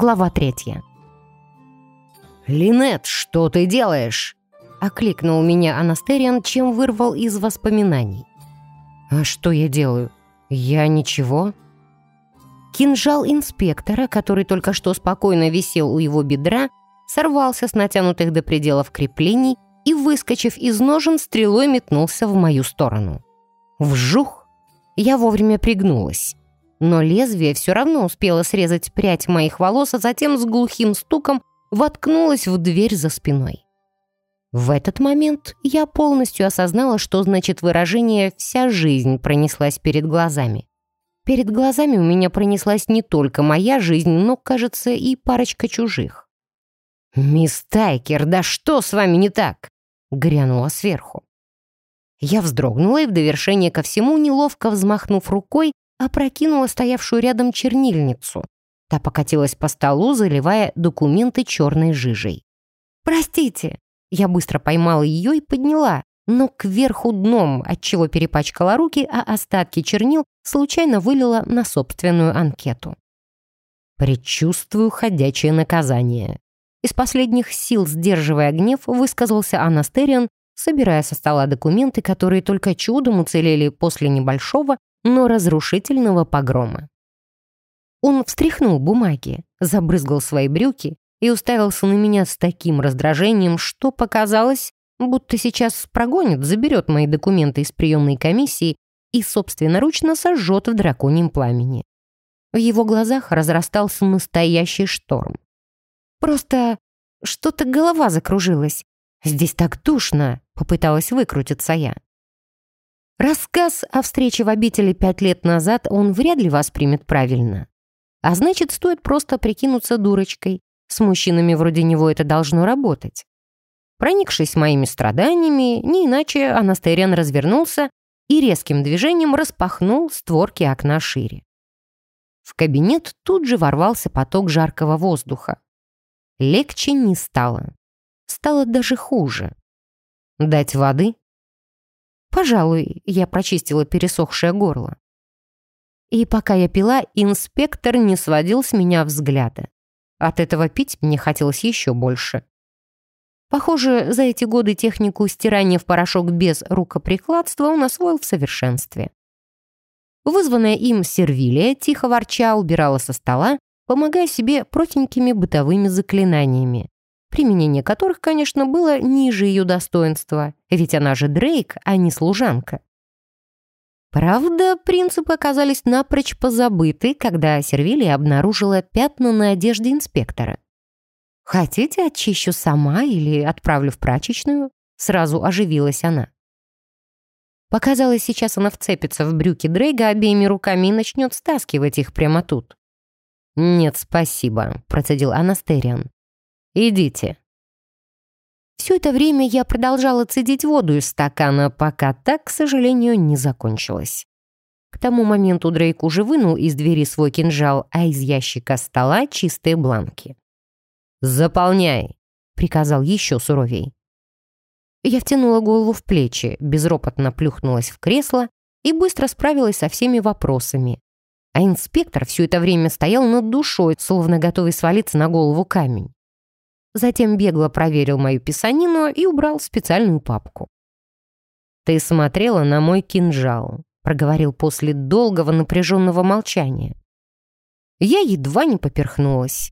Глава третья. «Линет, что ты делаешь?» — окликнул меня Анастериан, чем вырвал из воспоминаний. «А что я делаю? Я ничего?» Кинжал инспектора, который только что спокойно висел у его бедра, сорвался с натянутых до пределов креплений и, выскочив из ножен, стрелой метнулся в мою сторону. Вжух! Я вовремя пригнулась но лезвие все равно успело срезать прядь моих волос, а затем с глухим стуком воткнулось в дверь за спиной. В этот момент я полностью осознала, что значит выражение «вся жизнь пронеслась перед глазами». Перед глазами у меня пронеслась не только моя жизнь, но, кажется, и парочка чужих. «Мисс Тайкер, да что с вами не так?» — грянула сверху. Я вздрогнула и в довершение ко всему, неловко взмахнув рукой, опрокинула стоявшую рядом чернильницу. Та покатилась по столу, заливая документы черной жижей. «Простите!» Я быстро поймала ее и подняла, но кверху дном, отчего перепачкала руки, а остатки чернил случайно вылила на собственную анкету. «Предчувствую ходячее наказание». Из последних сил, сдерживая гнев, высказался Анастериан, собирая со стола документы, которые только чудом уцелели после небольшого, но разрушительного погрома. Он встряхнул бумаги, забрызгал свои брюки и уставился на меня с таким раздражением, что показалось, будто сейчас прогонит, заберет мои документы из приемной комиссии и собственноручно сожжет в драконьем пламени. В его глазах разрастался настоящий шторм. «Просто что-то голова закружилась. Здесь так душно», — попыталась выкрутиться я. Рассказ о встрече в обители пять лет назад он вряд ли воспримет правильно. А значит, стоит просто прикинуться дурочкой. С мужчинами вроде него это должно работать. Проникшись моими страданиями, не иначе Анастериан развернулся и резким движением распахнул створки окна шире. В кабинет тут же ворвался поток жаркого воздуха. Легче не стало. Стало даже хуже. Дать воды Пожалуй, я прочистила пересохшее горло. И пока я пила, инспектор не сводил с меня взгляда. От этого пить мне хотелось еще больше. Похоже, за эти годы технику стирания в порошок без рукоприкладства он освоил в совершенстве. Вызванная им сервилия, тихо ворча, убирала со стола, помогая себе простенькими бытовыми заклинаниями применение которых, конечно, было ниже ее достоинства, ведь она же Дрейк, а не служанка. Правда, принципы оказались напрочь позабыты, когда Сервилия обнаружила пятна на одежде инспектора. «Хотите, очищу сама или отправлю в прачечную?» Сразу оживилась она. Показалось, сейчас она вцепится в брюки Дрейга обеими руками и начнет стаскивать их прямо тут. «Нет, спасибо», — процедил Анастериан. Идите». Все это время я продолжала цедить воду из стакана, пока так, к сожалению, не закончилось. К тому моменту Дрейк уже вынул из двери свой кинжал, а из ящика стола чистые бланки. «Заполняй», — приказал еще суровей. Я втянула голову в плечи, безропотно плюхнулась в кресло и быстро справилась со всеми вопросами. А инспектор все это время стоял над душой, словно готовый свалиться на голову камень. Затем бегло проверил мою писанину и убрал специальную папку. «Ты смотрела на мой кинжал», — проговорил после долгого напряженного молчания. Я едва не поперхнулась.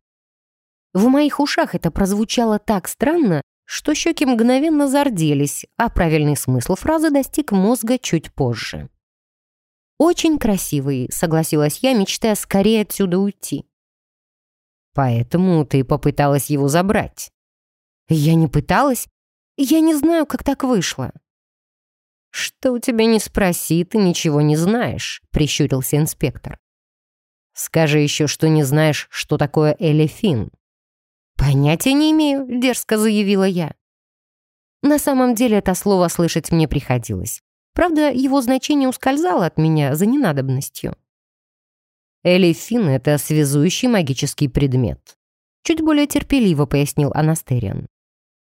В моих ушах это прозвучало так странно, что щеки мгновенно зарделись, а правильный смысл фразы достиг мозга чуть позже. «Очень красивый», — согласилась я, мечтая скорее отсюда уйти. Поэтому ты попыталась его забрать. Я не пыталась. Я не знаю, как так вышло. Что у тебя не спроси, ты ничего не знаешь, прищурился инспектор. Скажи еще, что не знаешь, что такое элефин. Понятия не имею, дерзко заявила я. На самом деле это слово слышать мне приходилось. Правда, его значение ускользало от меня за ненадобностью. Элифин — это связующий магический предмет. Чуть более терпеливо пояснил Анастериан.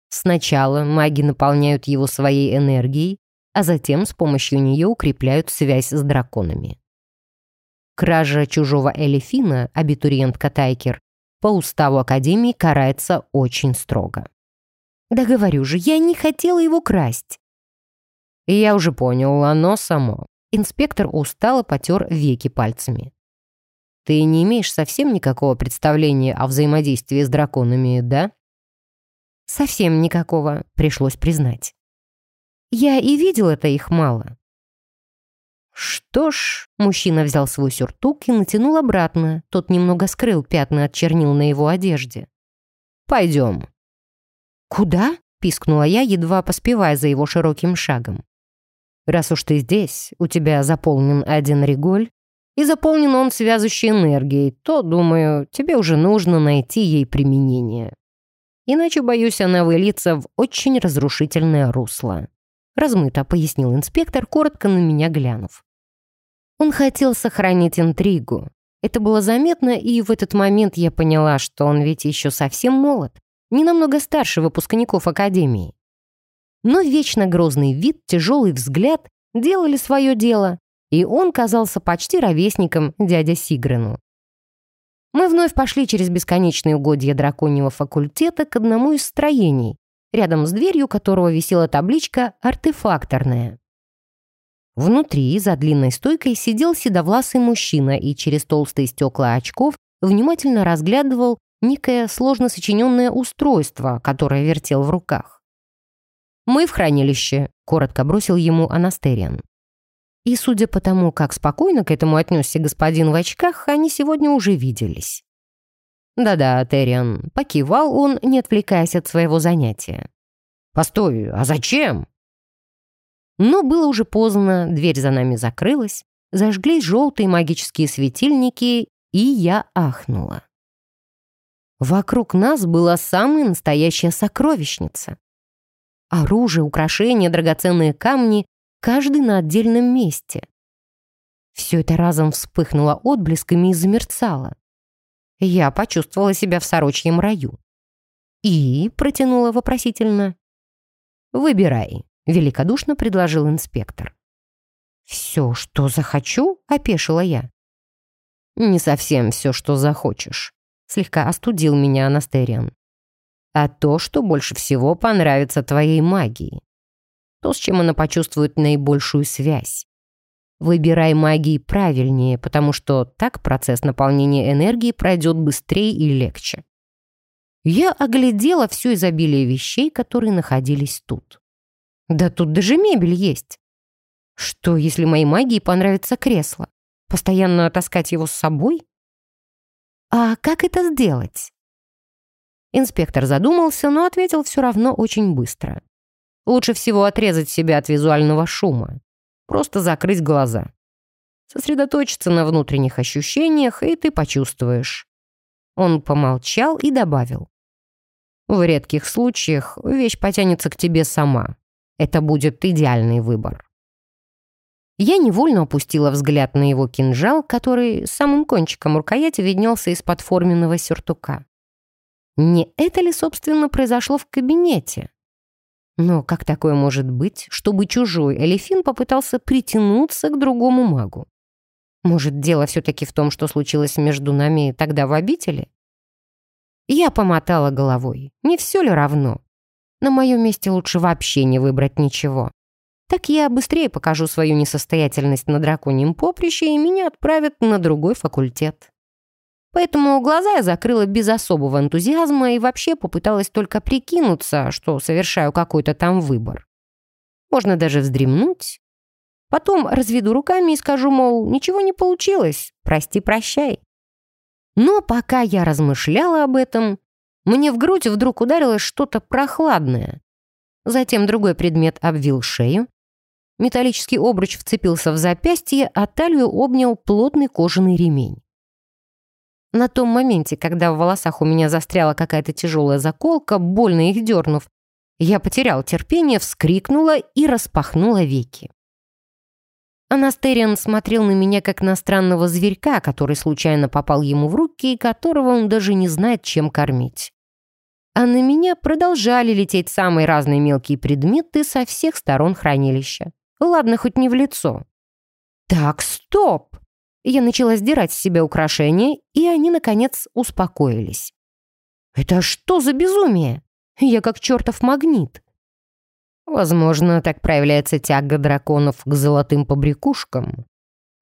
Сначала маги наполняют его своей энергией, а затем с помощью нее укрепляют связь с драконами. Кража чужого элефина, абитуриент Катайкер, по уставу Академии карается очень строго. Да говорю же, я не хотела его красть. И я уже понял, оно само. Инспектор устало потер веки пальцами. Ты не имеешь совсем никакого представления о взаимодействии с драконами, да? Совсем никакого, пришлось признать. Я и видел это их мало. Что ж, мужчина взял свой сюртук и натянул обратно. Тот немного скрыл пятна от чернил на его одежде. «Пойдем». «Куда?» — пискнула я, едва поспевая за его широким шагом. «Раз уж ты здесь, у тебя заполнен один реголь, и заполнен он связующей энергией, то, думаю, тебе уже нужно найти ей применение. Иначе, боюсь, она выльется в очень разрушительное русло». Размыто пояснил инспектор, коротко на меня глянув. Он хотел сохранить интригу. Это было заметно, и в этот момент я поняла, что он ведь еще совсем молод, не намного старше выпускников Академии. Но вечно грозный вид, тяжелый взгляд делали свое дело, и он казался почти ровесником дядя Сигрену. Мы вновь пошли через бесконечные угодья драконьего факультета к одному из строений, рядом с дверью которого висела табличка «Артефакторная». Внутри, за длинной стойкой, сидел седовласый мужчина и через толстые стекла очков внимательно разглядывал некое сложно сочиненное устройство, которое вертел в руках. «Мы в хранилище», — коротко бросил ему Анастериан. И судя по тому, как спокойно к этому отнесся господин в очках, они сегодня уже виделись. «Да-да, Терриан», — покивал он, не отвлекаясь от своего занятия. «Постой, а зачем?» Но было уже поздно, дверь за нами закрылась, зажглись желтые магические светильники, и я ахнула. Вокруг нас была самая настоящая сокровищница. Оружие, украшения, драгоценные камни, каждый на отдельном месте. Все это разом вспыхнуло отблесками и замерцало. Я почувствовала себя в сорочьем раю. «И?» — протянула вопросительно. «Выбирай», великодушно предложил инспектор. «Все, что захочу?» — опешила я. «Не совсем все, что захочешь», — слегка остудил меня Анастериан. «А то, что больше всего понравится твоей магии. То, с чем она почувствует наибольшую связь. Выбирай магии правильнее, потому что так процесс наполнения энергии пройдет быстрее и легче». Я оглядела все изобилие вещей, которые находились тут. Да тут даже мебель есть. Что, если моей магии понравится кресло? Постоянно таскать его с собой? А как это сделать? Инспектор задумался, но ответил все равно очень быстро. Лучше всего отрезать себя от визуального шума. Просто закрыть глаза. Сосредоточиться на внутренних ощущениях, и ты почувствуешь. Он помолчал и добавил. В редких случаях вещь потянется к тебе сама. Это будет идеальный выбор. Я невольно опустила взгляд на его кинжал, который самым кончиком рукояти виднелся из-под форменного сюртука. Не это ли, собственно, произошло в кабинете? Но как такое может быть, чтобы чужой Элефин попытался притянуться к другому магу? Может, дело все-таки в том, что случилось между нами тогда в обители? Я помотала головой. Не все ли равно? На моем месте лучше вообще не выбрать ничего. Так я быстрее покажу свою несостоятельность на драконьем поприще, и меня отправят на другой факультет. Поэтому глаза я закрыла без особого энтузиазма и вообще попыталась только прикинуться, что совершаю какой-то там выбор. Можно даже вздремнуть. Потом разведу руками и скажу, мол, ничего не получилось, прости-прощай. Но пока я размышляла об этом, мне в грудь вдруг ударилось что-то прохладное. Затем другой предмет обвил шею. Металлический обруч вцепился в запястье, а талию обнял плотный кожаный ремень. На том моменте, когда в волосах у меня застряла какая-то тяжелая заколка, больно их дернув, я потерял терпение, вскрикнула и распахнула веки. Анастериан смотрел на меня как на странного зверька, который случайно попал ему в руки и которого он даже не знает, чем кормить а на меня продолжали лететь самые разные мелкие предметы со всех сторон хранилища. Ладно, хоть не в лицо. Так, стоп! Я начала сдирать с себя украшения, и они, наконец, успокоились. Это что за безумие? Я как чертов магнит. Возможно, так проявляется тяга драконов к золотым побрякушкам.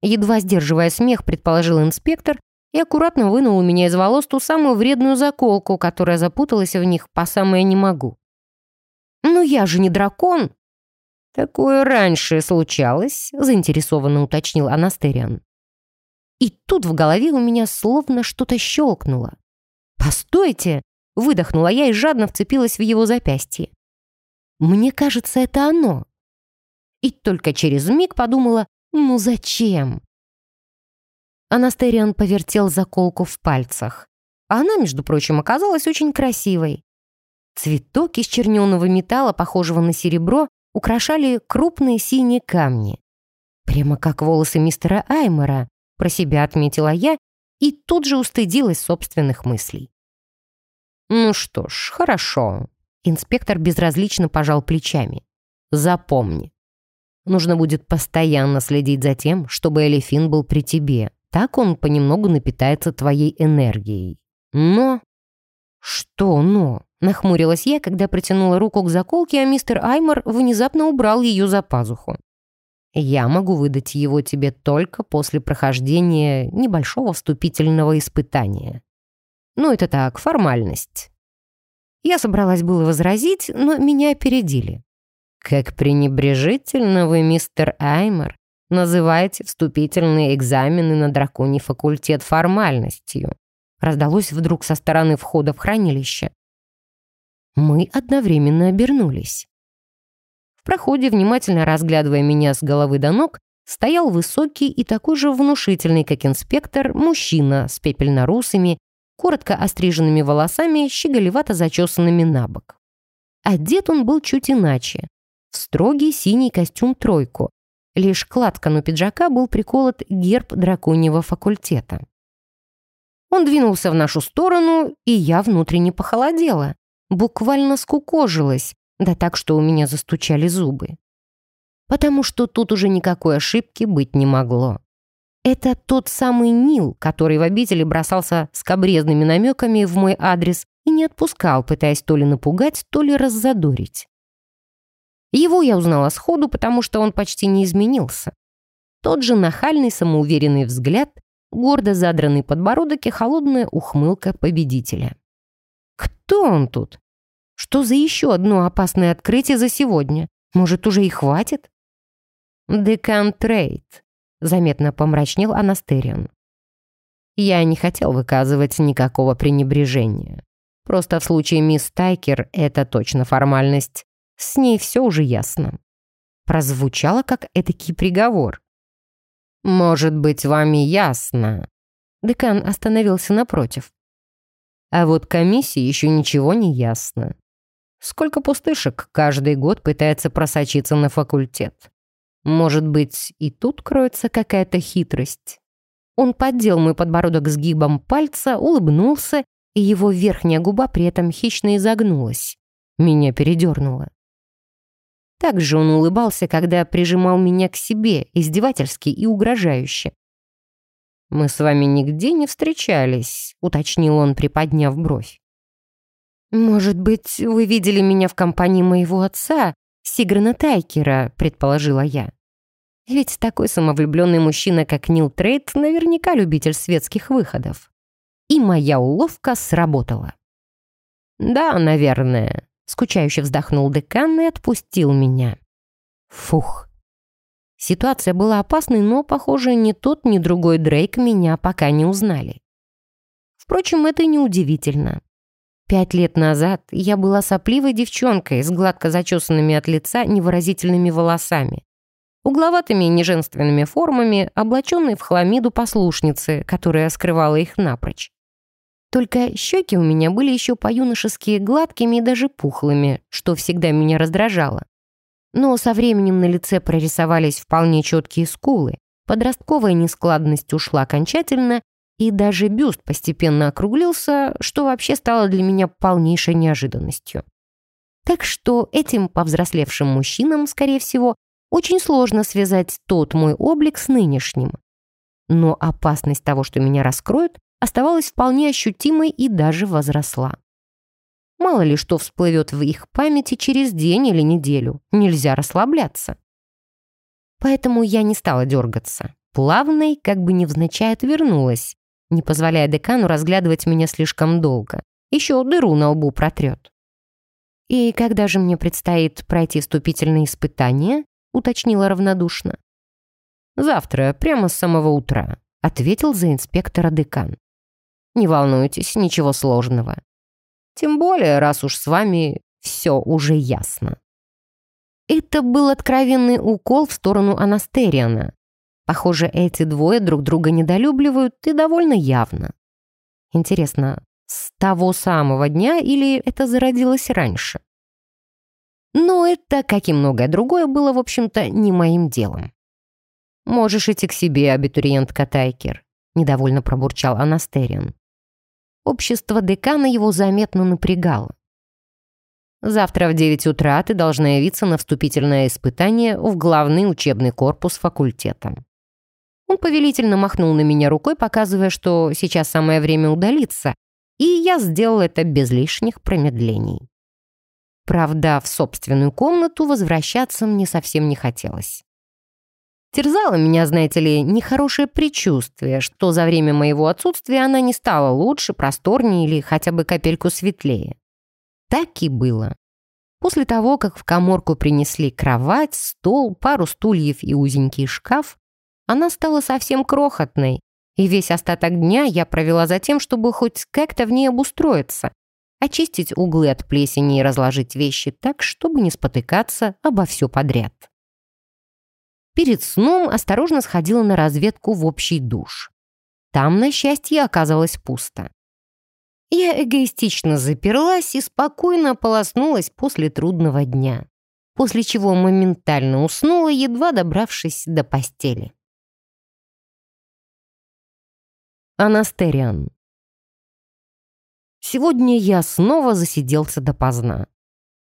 Едва сдерживая смех, предположил инспектор и аккуратно вынул у меня из волос ту самую вредную заколку, которая запуталась в них по самое не могу. «Ну я же не дракон!» «Такое раньше случалось», — заинтересованно уточнил Анастериан. И тут в голове у меня словно что-то щелкнуло. «Постойте!» — выдохнула я и жадно вцепилась в его запястье. «Мне кажется, это оно». И только через миг подумала, ну зачем? Анастериан повертел заколку в пальцах. Она, между прочим, оказалась очень красивой. Цветок из черненого металла, похожего на серебро, украшали крупные синие камни. Прямо как волосы мистера Аймера, про себя отметила я и тут же устыдилась собственных мыслей. «Ну что ж, хорошо». Инспектор безразлично пожал плечами. «Запомни. Нужно будет постоянно следить за тем, чтобы Элефин был при тебе. Так он понемногу напитается твоей энергией. Но...» «Что «но»?» Нахмурилась я, когда протянула руку к заколке, а мистер Аймор внезапно убрал ее за пазуху. «Я могу выдать его тебе только после прохождения небольшого вступительного испытания. Ну, это так, формальность». Я собралась было возразить, но меня опередили. «Как пренебрежительно вы, мистер Аймор, называете вступительные экзамены на драконий факультет формальностью», раздалось вдруг со стороны входа в хранилище. Мы одновременно обернулись. Проходе, внимательно разглядывая меня с головы до ног, стоял высокий и такой же внушительный, как инспектор, мужчина с пепельно-русыми, коротко остриженными волосами, щеголевато зачесанными на бок. Одет он был чуть иначе. В строгий синий костюм-тройку. Лишь к лацкану пиджака был приколот герб драконьего факультета. Он двинулся в нашу сторону, и я внутренне похолодела буквально скукожилась, да так, что у меня застучали зубы. Потому что тут уже никакой ошибки быть не могло. Это тот самый Нил, который в обители бросался скобрезными намеками в мой адрес и не отпускал, пытаясь то ли напугать, то ли раззадорить. Его я узнала сходу, потому что он почти не изменился. Тот же нахальный самоуверенный взгляд, гордо задранный подбородок и холодная ухмылка победителя. Кто он тут? Что за еще одно опасное открытие за сегодня? Может, уже и хватит? Декан Трейд, заметно помрачнел Анастерион. Я не хотел выказывать никакого пренебрежения. Просто в случае мисс Тайкер это точно формальность. С ней все уже ясно. Прозвучало как этакий приговор. «Может быть, вами ясно?» Декан остановился напротив. А вот комиссии еще ничего не ясно. Сколько пустышек каждый год пытается просочиться на факультет? Может быть, и тут кроется какая-то хитрость? Он поддел мой подбородок сгибом пальца, улыбнулся, и его верхняя губа при этом хищно изогнулась. Меня передернуло. Так же он улыбался, когда прижимал меня к себе, издевательски и угрожающе. «Мы с вами нигде не встречались», — уточнил он, приподняв бровь. «Может быть, вы видели меня в компании моего отца, Сиграна Тайкера», — предположила я. Ведь такой самовлюбленный мужчина, как Нил Трейд, наверняка любитель светских выходов. И моя уловка сработала. «Да, наверное», — скучающе вздохнул декан и отпустил меня. Фух, Ситуация была опасной, но, похоже, ни тот, ни другой Дрейк меня пока не узнали. Впрочем, это неудивительно. Пять лет назад я была сопливой девчонкой с гладко зачесанными от лица невыразительными волосами, угловатыми неженственными формами, облаченной в хламиду послушницы, которая скрывала их напрочь. Только щеки у меня были еще по-юношески гладкими и даже пухлыми, что всегда меня раздражало. Но со временем на лице прорисовались вполне четкие скулы, подростковая нескладность ушла окончательно, и даже бюст постепенно округлился, что вообще стало для меня полнейшей неожиданностью. Так что этим повзрослевшим мужчинам, скорее всего, очень сложно связать тот мой облик с нынешним. Но опасность того, что меня раскроют, оставалась вполне ощутимой и даже возросла. Мало ли что всплывет в их памяти через день или неделю. Нельзя расслабляться. Поэтому я не стала дергаться. Плавной, как бы невзначай отвернулась, не позволяя декану разглядывать меня слишком долго. Еще дыру на лбу протрет. «И когда же мне предстоит пройти вступительные испытания?» уточнила равнодушно. «Завтра, прямо с самого утра», ответил за инспектора декан. «Не волнуйтесь, ничего сложного. Тем более, раз уж с вами все уже ясно». Это был откровенный укол в сторону Анастериана. Похоже, эти двое друг друга недолюбливают и довольно явно. Интересно, с того самого дня или это зародилось раньше? Но это, как и многое другое, было, в общем-то, не моим делом. «Можешь идти к себе, абитуриентка Тайкер», — недовольно пробурчал Анастериан. Общество декана его заметно напрягало. «Завтра в девять утра ты должна явиться на вступительное испытание в главный учебный корпус факультета». Он повелительно махнул на меня рукой, показывая, что сейчас самое время удалиться, и я сделал это без лишних промедлений. Правда, в собственную комнату возвращаться мне совсем не хотелось. Терзало меня, знаете ли, нехорошее предчувствие, что за время моего отсутствия она не стала лучше, просторнее или хотя бы капельку светлее. Так и было. После того, как в коморку принесли кровать, стол, пару стульев и узенький шкаф, она стала совсем крохотной, и весь остаток дня я провела за тем, чтобы хоть как-то в ней обустроиться, очистить углы от плесени и разложить вещи так, чтобы не спотыкаться обо все подряд. Перед сном осторожно сходила на разведку в общий душ. Там, на счастье, оказалось пусто. Я эгоистично заперлась и спокойно ополоснулась после трудного дня, после чего моментально уснула, едва добравшись до постели. Анастериан Сегодня я снова засиделся допоздна.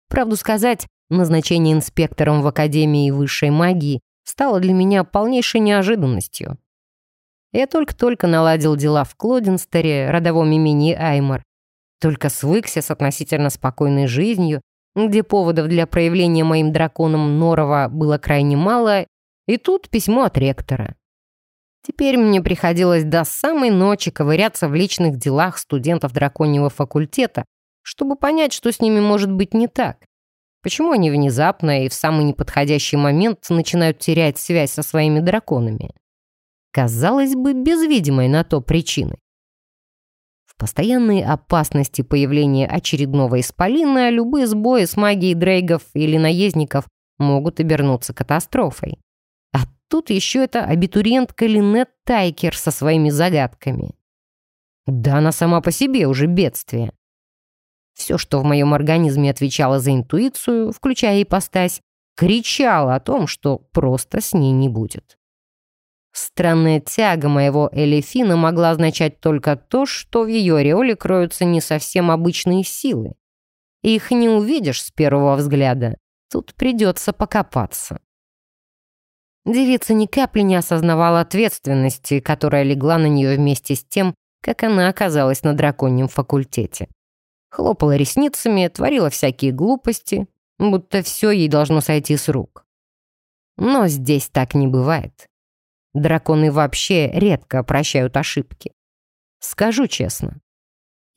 Правду сказать, назначение инспектором в Академии высшей магии стало для меня полнейшей неожиданностью. Я только-только наладил дела в Клодинстере, родовом имени Аймор, только свыкся с относительно спокойной жизнью, где поводов для проявления моим драконом Норова было крайне мало, и тут письмо от ректора. Теперь мне приходилось до самой ночи ковыряться в личных делах студентов драконьего факультета, чтобы понять, что с ними может быть не так. Почему они внезапно и в самый неподходящий момент начинают терять связь со своими драконами? Казалось бы, без видимой на то причины. В постоянной опасности появления очередного исполина любые сбои с магией дрейгов или наездников могут обернуться катастрофой. Тут еще эта абитуриентка Линет Тайкер со своими загадками. Да она сама по себе уже бедствие. Все, что в моем организме отвечало за интуицию, включая ипостась, кричало о том, что просто с ней не будет. Странная тяга моего Элефина могла означать только то, что в ее ореоле кроются не совсем обычные силы. Их не увидишь с первого взгляда. Тут придется покопаться. Девица ни капли не осознавала ответственности, которая легла на нее вместе с тем, как она оказалась на драконьем факультете хлопала ресницами, творила всякие глупости, будто все ей должно сойти с рук. Но здесь так не бывает. Драконы вообще редко прощают ошибки. Скажу честно.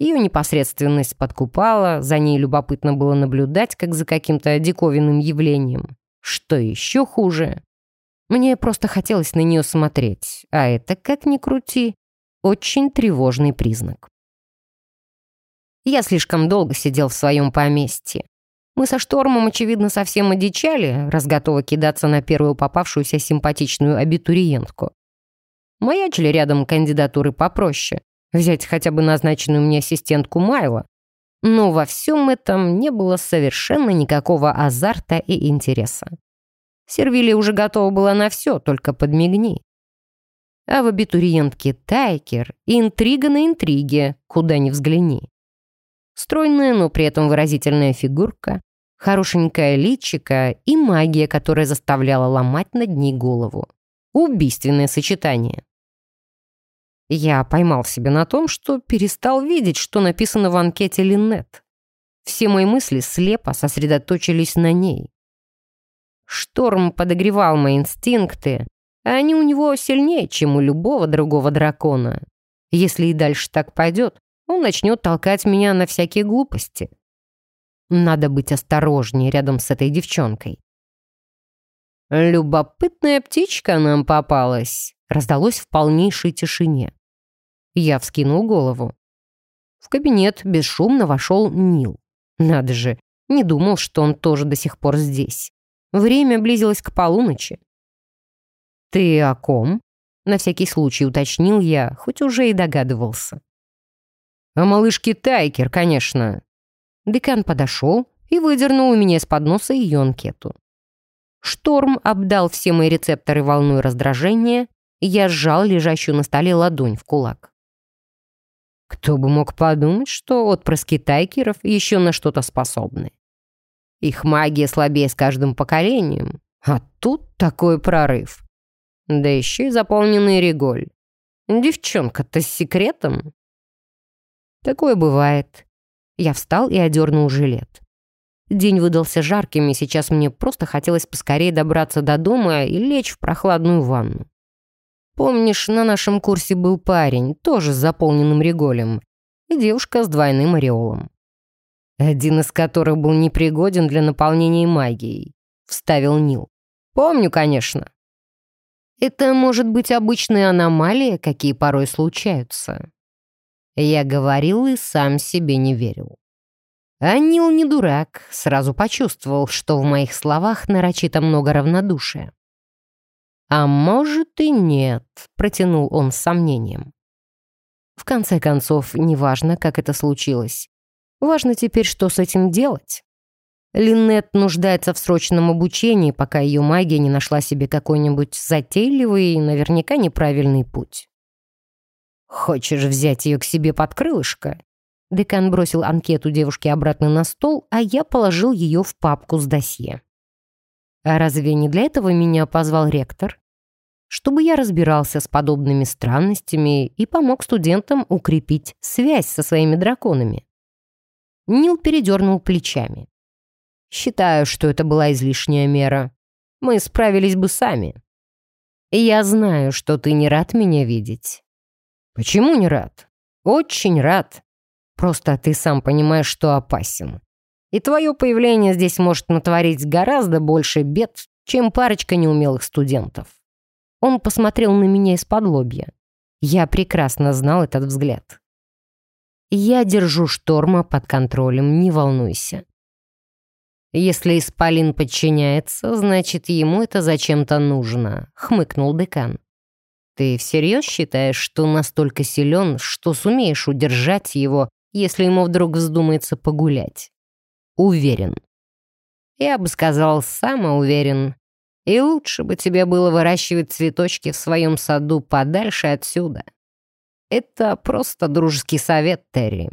Ее непосредственность подкупала, за ней любопытно было наблюдать, как за каким-то диковинным явлением. Что еще хуже? Мне просто хотелось на нее смотреть, а это, как ни крути, очень тревожный признак. Я слишком долго сидел в своем поместье. Мы со Штормом, очевидно, совсем одичали, раз готовы кидаться на первую попавшуюся симпатичную абитуриентку. Маячили рядом кандидатуры попроще. Взять хотя бы назначенную мне ассистентку Майла. Но во всем этом не было совершенно никакого азарта и интереса. Сервилия уже готова была на все, только подмигни. А в абитуриентке Тайкер интрига на интриге, куда ни взгляни. Стройная, но при этом выразительная фигурка, хорошенькая личика и магия, которая заставляла ломать над ней голову. Убийственное сочетание. Я поймал себя на том, что перестал видеть, что написано в анкете Линнет. Все мои мысли слепо сосредоточились на ней. Шторм подогревал мои инстинкты, а они у него сильнее, чем у любого другого дракона. Если и дальше так пойдет, он начнет толкать меня на всякие глупости. Надо быть осторожнее рядом с этой девчонкой. «Любопытная птичка нам попалась», — раздалось в полнейшей тишине. Я вскинул голову. В кабинет бесшумно вошел Нил. Надо же, не думал, что он тоже до сих пор здесь. Время близилось к полуночи. «Ты о ком?» — на всякий случай уточнил я, хоть уже и догадывался. «О малышке Тайкер, конечно». Декан подошел и выдернул у меня из-под носа ее анкету. Шторм обдал все мои рецепторы волной раздражения, и я сжал лежащую на столе ладонь в кулак. Кто бы мог подумать, что отпрыски тайкеров еще на что-то способны. Их магия слабее с каждым поколением, а тут такой прорыв. Да еще и заполненный реголь. Девчонка-то с секретом. Такое бывает. Я встал и одернул жилет. День выдался жарким, и сейчас мне просто хотелось поскорее добраться до дома и лечь в прохладную ванну. Помнишь, на нашем курсе был парень, тоже с заполненным реголем, и девушка с двойным ореолом один из которых был непригоден для наполнения магией», — вставил Нил. «Помню, конечно». «Это может быть обычная аномалия, какие порой случаются». Я говорил и сам себе не верил. А Нил не дурак, сразу почувствовал, что в моих словах нарочито много равнодушия. «А может и нет», — протянул он с сомнением. В конце концов, неважно, как это случилось. Важно теперь, что с этим делать. Линнет нуждается в срочном обучении, пока ее магия не нашла себе какой-нибудь затейливый и наверняка неправильный путь. «Хочешь взять ее к себе под крылышко?» Декан бросил анкету девушки обратно на стол, а я положил ее в папку с досье. А разве не для этого меня позвал ректор? Чтобы я разбирался с подобными странностями и помог студентам укрепить связь со своими драконами. Нил передернул плечами. «Считаю, что это была излишняя мера. Мы справились бы сами. Я знаю, что ты не рад меня видеть». «Почему не рад?» «Очень рад. Просто ты сам понимаешь, что опасен. И твое появление здесь может натворить гораздо больше бед, чем парочка неумелых студентов». Он посмотрел на меня из-под лобья. Я прекрасно знал этот взгляд. Я держу шторма под контролем, не волнуйся. Если Исполин подчиняется, значит, ему это зачем-то нужно, хмыкнул декан. Ты всерьез считаешь, что настолько силен, что сумеешь удержать его, если ему вдруг вздумается погулять? Уверен. Я бы сказал, самоуверен. И лучше бы тебе было выращивать цветочки в своем саду подальше отсюда. Это просто дружеский совет, Терри.